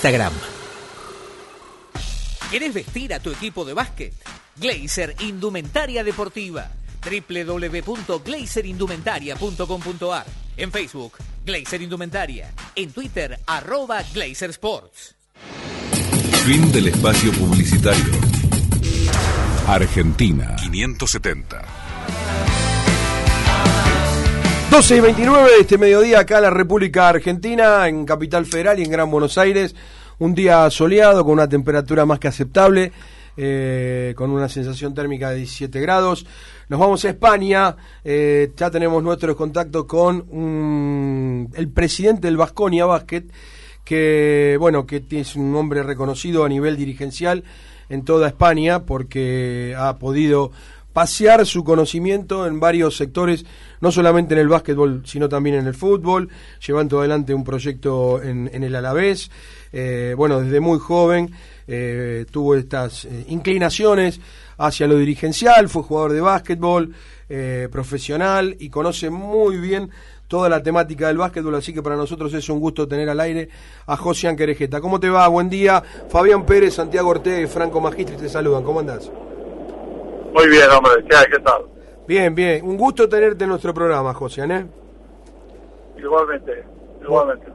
Instagram. ¿Querés vestir a tu equipo de básquet? Glazer Indumentaria Deportiva. www.glazerindumentaria.com.ar En Facebook, Glazer Indumentaria. En Twitter, arroba Glazer Sports. Fin del espacio publicitario. Argentina 570. 12 y 29 de este mediodía acá en la República Argentina, en Capital Federal y en Gran Buenos Aires. Un día soleado con una temperatura más que aceptable, eh, con una sensación térmica de 17 grados. Nos vamos a España, eh, ya tenemos nuestros contactos con mm, el presidente del Vasconia Basket, que bueno, que es un hombre reconocido a nivel dirigencial en toda España porque ha podido pasear su conocimiento en varios sectores, no solamente en el básquetbol, sino también en el fútbol, llevando adelante un proyecto en, el Alavés. Eh, bueno, desde muy joven eh, tuvo estas eh, inclinaciones hacia lo dirigencial, fue jugador de básquetbol profesional y conoce muy bien toda la temática del básquetbol, así que para nosotros es un gusto tener al aire a José Querejeta. ¿Cómo te va? Buen día. Fabián Pérez, Santiago Ortega y Franco Magistri te saludan. ¿Cómo andás? Muy bien, hombre. ¿Qué, ¿Qué tal? Bien, bien. Un gusto tenerte en nuestro programa, José, ¿eh? Igualmente, igualmente.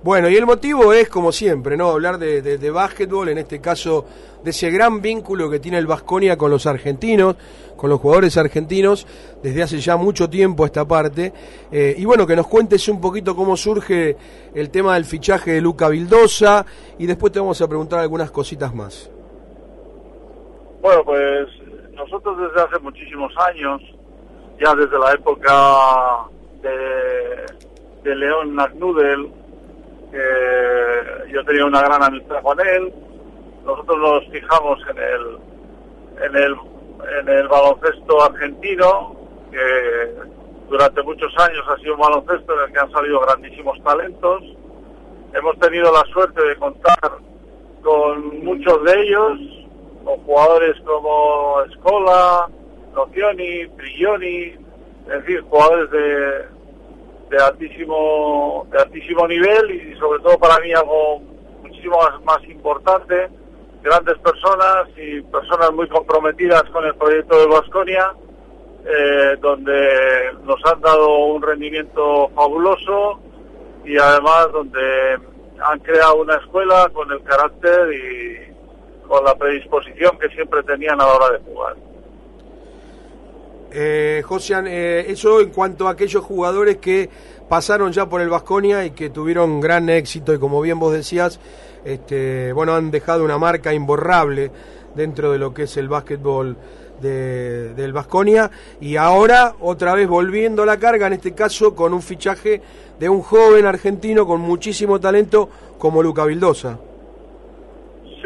Bueno, y el motivo es, como siempre, ¿no? Hablar de, de, básquetbol, en este caso de ese gran vínculo que tiene el Vasconia con los argentinos, con los jugadores argentinos, desde hace ya mucho tiempo esta parte. Eh, y bueno, que nos cuentes un poquito cómo surge el tema del fichaje de Luca Vildosa, y después te vamos a preguntar algunas cositas más. Bueno, pues nosotros desde hace muchísimos años, ya desde la época de, de León Nagnudel, que yo tenía una gran amistad con él, nosotros nos fijamos en el, en el, en el baloncesto argentino, que durante muchos años ha sido un baloncesto en el que han salido grandísimos talentos. Hemos tenido la suerte de contar con muchos de ellos, con jugadores como Escola, Nocioni, Brilloni, es decir, jugadores de, de altísimo de altísimo nivel y sobre todo para mí algo muchísimo más, importante grandes personas y personas muy comprometidas con el proyecto de Vasconia eh, donde nos han dado un rendimiento fabuloso y además donde han creado una escuela con el carácter y con la predisposición que siempre tenían a la hora de jugar. Eh, Josian, eh, eso en cuanto a aquellos jugadores que pasaron ya por el Vasconia y que tuvieron gran éxito y como bien vos decías, este, bueno, han dejado una marca imborrable dentro de lo que es el básquetbol de, del Vasconia y ahora otra vez volviendo a la carga, en este caso con un fichaje de un joven argentino con muchísimo talento como Luca Vildosa.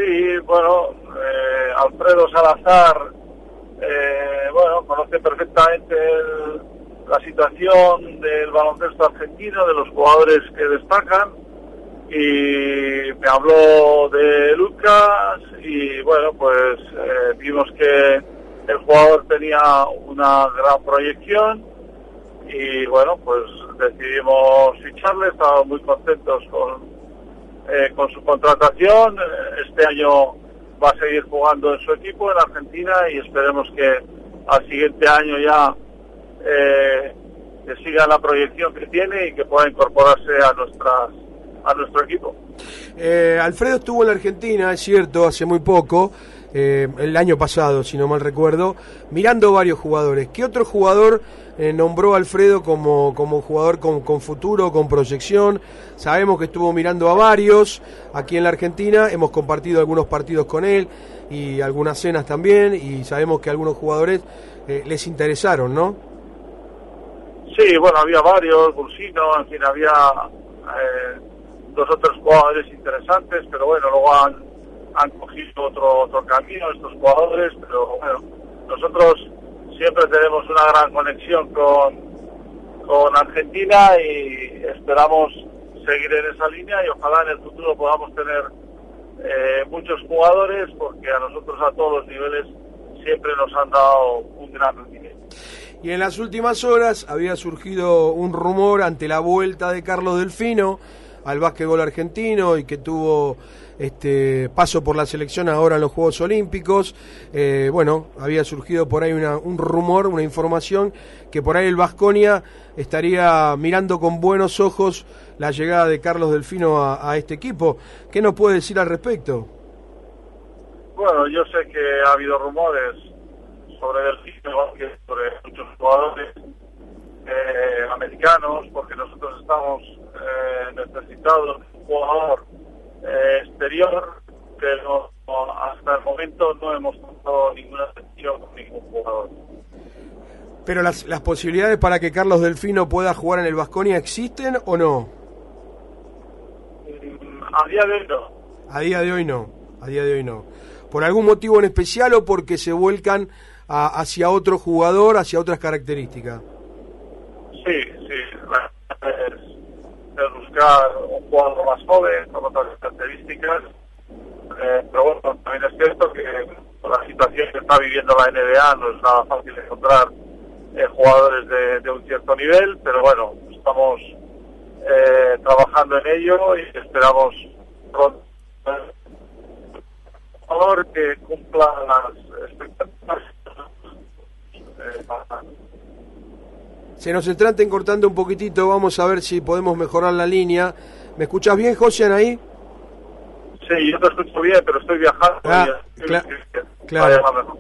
Sí, bueno, eh, Alfredo Salazar, eh, bueno, conoce perfectamente la situación del baloncesto argentino, de los jugadores que destacan, y me habló de Lucas, y bueno, pues eh, vimos que el jugador tenía una gran proyección, y bueno, pues decidimos ficharle, estábamos muy contentos con eh, con su contratación. Este año va a seguir jugando en su equipo en Argentina y esperemos que al siguiente año ya eh, siga la proyección que tiene y que pueda incorporarse a nuestras a nuestro equipo. Eh, Alfredo estuvo en la Argentina, es cierto, hace muy poco, el año pasado, si no mal recuerdo, mirando varios jugadores. ¿Qué otro jugador eh, nombró Alfredo como, como jugador con, con, futuro, con proyección. Sabemos que estuvo mirando a varios aquí en la Argentina, hemos compartido algunos partidos con él y algunas cenas también y sabemos que algunos jugadores eh, les interesaron, ¿no? Sí, bueno, había varios, Bursino, en fin, había eh, dos o tres jugadores interesantes, pero bueno, luego han, han cogido otro, otro camino estos jugadores, pero bueno, nosotros siempre tenemos una gran conexión con, con Argentina y esperamos seguir en esa línea y ojalá en el futuro podamos tener eh, muchos jugadores porque a nosotros a todos los niveles siempre nos han dado un gran rendimiento. Y en las últimas horas había surgido un rumor ante la vuelta de Carlos Delfino al básquetbol argentino y que tuvo este paso por la selección ahora en los Juegos Olímpicos. Eh, bueno, había surgido por ahí un rumor, una información que por ahí el Vasconia estaría mirando con buenos ojos la llegada de Carlos Delfino a, este equipo. ¿Qué nos puede decir al respecto? Bueno, yo sé que ha habido rumores sobre Delfino, sobre muchos jugadores eh, americanos, porque nosotros estamos eh, necesitados de un jugador eh, exterior, pero hasta el momento no hemos tomado ninguna decisión con ningún jugador. Pero las, las posibilidades para que Carlos Delfino pueda jugar en el Vasconia existen o no? Mm, a día de hoy no. A día de hoy no. A día de hoy no. ¿Por algún motivo en especial o porque se vuelcan hacia otro jugador, hacia otras características? Sí, buscar un jugador más joven, con otras características. Eh, pero bueno, también es cierto que la situación que está viviendo la NBA no es nada fácil encontrar eh, jugadores de, un cierto nivel, pero bueno, estamos eh, trabajando en ello y esperamos pronto jugador que cumpla las Se nos entraten cortando un poquitito, vamos a ver si podemos mejorar la línea. ¿Me escuchas bien, Josian, ahí? Sí, yo te escucho bien, pero estoy viajando. Ah, claro,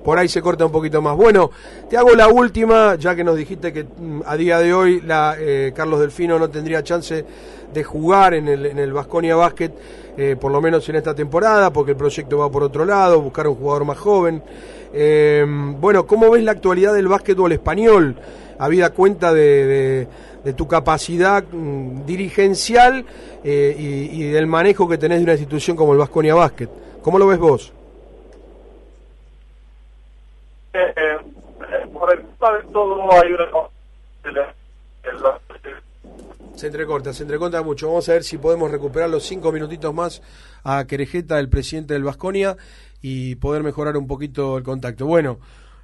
por ahí se corta un poquito más. Bueno, te hago la última, ya que nos dijiste que mm, a día de hoy la, eh, Carlos Delfino no tendría chance de jugar en el, en el Basconia Basket, eh, por lo menos en esta temporada, porque el proyecto va por otro lado, buscar un jugador más joven. Eh, bueno, ¿cómo ves la actualidad del básquetbol español? Habida cuenta de de tu capacidad mm, dirigencial eh, y, del manejo que tenés de una institución como el Vasconia Basket. ¿Cómo lo ves vos? Eh, eh, por todo hay una... Se entrecorta, se entrecorta mucho. Vamos a ver si podemos recuperar los cinco minutitos más a Querejeta, el presidente del Vasconia, y poder mejorar un poquito el contacto. Bueno,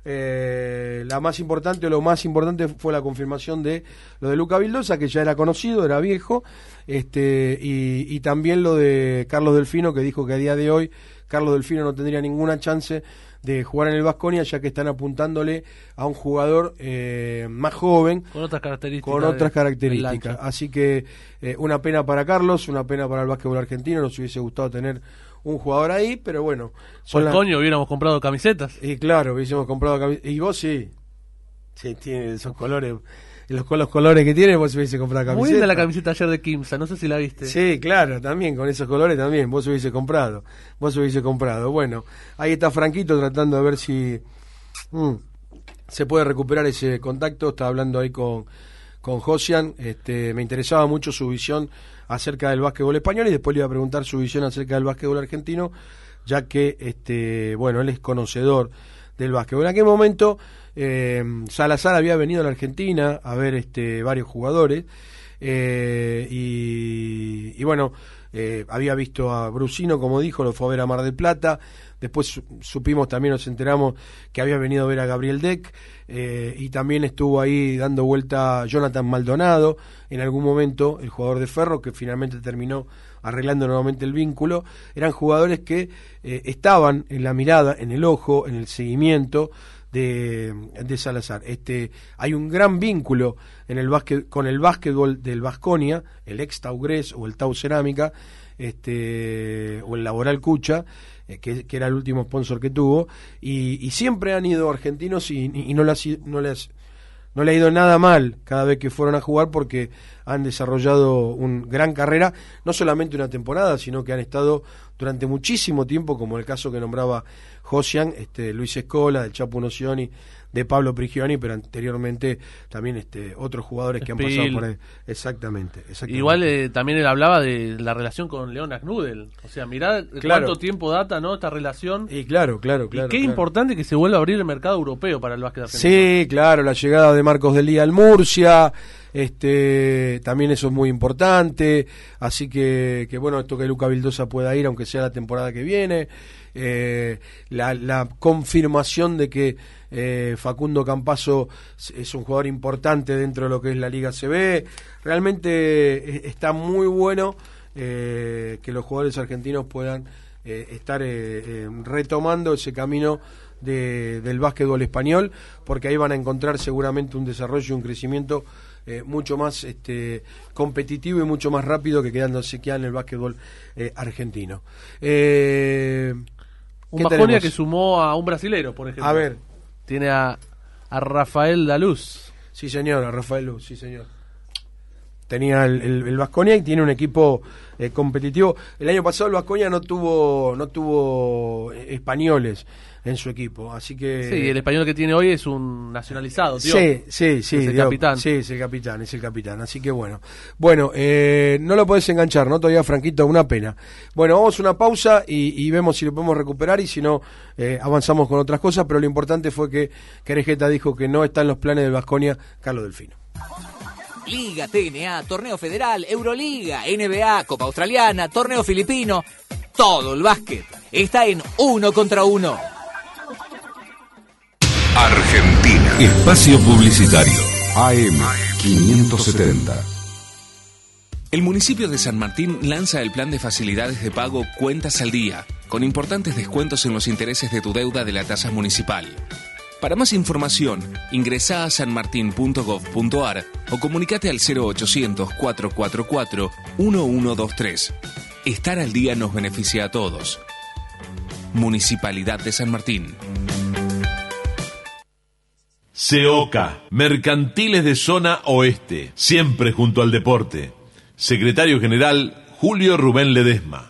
eh, la más importante o lo más importante fue la confirmación de lo de Luca Vildosa, que ya era conocido, era viejo, este, y, también lo de Carlos Delfino, que dijo que a día de hoy Carlos Delfino no tendría ninguna chance de jugar en el Vasconia, ya que están apuntándole a un jugador eh, más joven. Con otras características. Con otras características. Así que eh, una pena para Carlos, una pena para el básquetbol argentino. Nos hubiese gustado tener un jugador ahí, pero bueno. Son coño, hubiéramos comprado camisetas. Y claro, hubiésemos comprado camisetas. Y vos sí. Sí, tiene esos colores. Los, los colores que tiene, vos hubiese comprado camisetas. Muy linda la camiseta ayer de Kimsa, no sé si la viste. Sí, claro, también, con esos colores también, vos hubiese comprado. Vos hubiese comprado. Bueno, ahí está Franquito tratando de ver si mm, se puede recuperar ese contacto. Está hablando ahí con, con Josian. Este, me interesaba mucho su visión acerca del básquetbol español y después le iba a preguntar su visión acerca del básquetbol argentino, ya que, este, bueno, él es conocedor del básquetbol. En aquel momento, eh, Salazar había venido a la Argentina a ver este, varios jugadores eh, y, bueno, eh, había visto a Brusino, como dijo, lo fue a ver a Mar del Plata. Después supimos, también nos enteramos que había venido a ver a Gabriel Deck y también estuvo ahí dando vuelta Jonathan Maldonado en algún momento, el jugador de Ferro, que finalmente terminó arreglando nuevamente el vínculo. Eran jugadores que estaban en la mirada, en el ojo, en el seguimiento de, Salazar. Este, hay un gran vínculo en el básquet, con el básquetbol del Vasconia, el ex Taugres o el Tau Cerámica, este, o el Laboral Cucha, eh, que, era el último sponsor que tuvo, y, siempre han ido argentinos y, no, las, no, les, no le ha ido nada mal cada vez que fueron a jugar porque han desarrollado una gran carrera, no solamente una temporada, sino que han estado durante muchísimo tiempo, como el caso que nombraba Josian, este, Luis Escola, del Chapo Nocioni, de Pablo Prigioni, pero anteriormente también este, otros jugadores que han pasado por ahí. Exactamente. Igual eh, también él hablaba de la relación con León Agnudel. O sea, mirá cuánto tiempo data ¿no? esta relación. Y claro, claro, claro. Y qué importante que se vuelva a abrir el mercado europeo para el básquet argentino. Sí, claro, la llegada de Marcos Delía al Murcia. Este, también eso es muy importante, así que, que bueno, esto que Luca Vildosa pueda ir, aunque sea la temporada que viene, eh, la, confirmación de que eh, Facundo Campaso es un jugador importante dentro de lo que es la Liga CB, realmente eh, está muy bueno que los jugadores argentinos puedan estar retomando ese camino del básquetbol español, porque ahí van a encontrar seguramente un desarrollo y un crecimiento eh, mucho más este, competitivo y mucho más rápido que quedándose queda en el básquetbol eh, argentino. Eh, un Bajonia que sumó a un brasilero, por ejemplo. A ver. Tiene a, a Rafael Daluz. Sí, señor, a Rafael Luz, sí, señor tenía el, el, y tiene un equipo eh, competitivo. El año pasado el Vasconia no tuvo no tuvo eh, españoles en su equipo, así que sí, el español que tiene hoy es un nacionalizado, tío. Sí, sí, sí, es el capitán. Sí, es el capitán, es el capitán, así que bueno. Bueno, eh, no lo puedes enganchar, ¿no? Todavía Franquito, una pena. Bueno, vamos a una pausa y, vemos si lo podemos recuperar y si no avanzamos con otras cosas, pero lo importante fue que Querejeta dijo que no está en los planes del Vasconia Carlos Delfino. Liga, TNA, Torneo Federal, Euroliga, NBA, Copa Australiana, Torneo Filipino. Todo el básquet está en uno contra uno. Argentina. Espacio Publicitario. AM 570. El municipio de San Martín lanza el plan de facilidades de pago Cuentas al Día, con importantes descuentos en los intereses de tu deuda de la tasa municipal. Para más información, ingresa a sanmartin.gov.ar o comunicate al 0800-444-1123. Estar al día nos beneficia a todos. Municipalidad de San Martín. SEOCA, Mercantiles de Zona Oeste, siempre junto al deporte. Secretario General Julio Rubén Ledesma.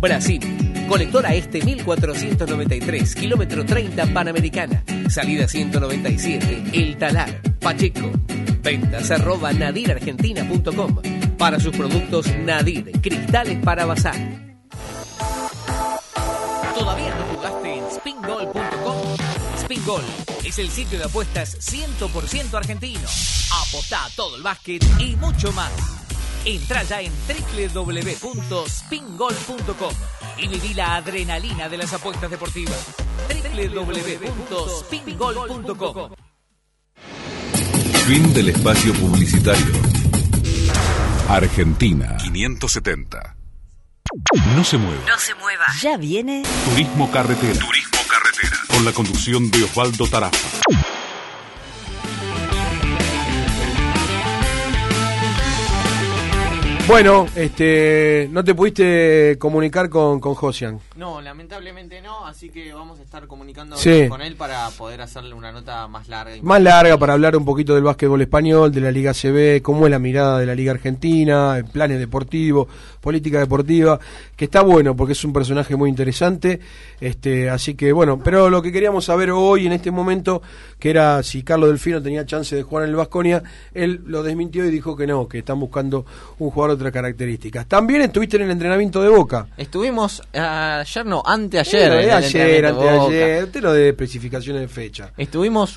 Brasil Colectora Este 1493, kilómetro 30 Panamericana. Salida 197, El Talar, Pacheco. Ventas arroba nadirargentina.com. Para sus productos Nadir, cristales para bazar. ¿Todavía no jugaste en spingol.com? Spingol es el sitio de apuestas 100% argentino. Apostá todo el básquet y mucho más. Entra ya en www.spingol.com y viví la adrenalina de las apuestas deportivas. www.spingol.com Fin del espacio publicitario. Argentina 570. No se mueva. No se mueva. Ya viene Turismo Carretera. Turismo Carretera. Con la conducción de Osvaldo Tarafa. Bueno, este, no te pudiste comunicar con, con Josian. No, lamentablemente no, así que vamos a estar comunicando con él para poder hacerle una nota más larga. más larga para hablar un poquito del básquetbol español, de la Liga CB, cómo es la mirada de la Liga Argentina, planes deportivos, política deportiva, que está bueno porque es un personaje muy interesante. Este, así que bueno, pero lo que queríamos saber hoy en este momento, que era si Carlos Delfino tenía chance de jugar en el Vasconia, él lo desmintió y dijo que no, que están buscando un jugador otras características. También estuviste en el entrenamiento de Boca. Estuvimos ayer, no, anteayer. ayer, anteayer. Usted no de especificaciones de fecha. Estuvimos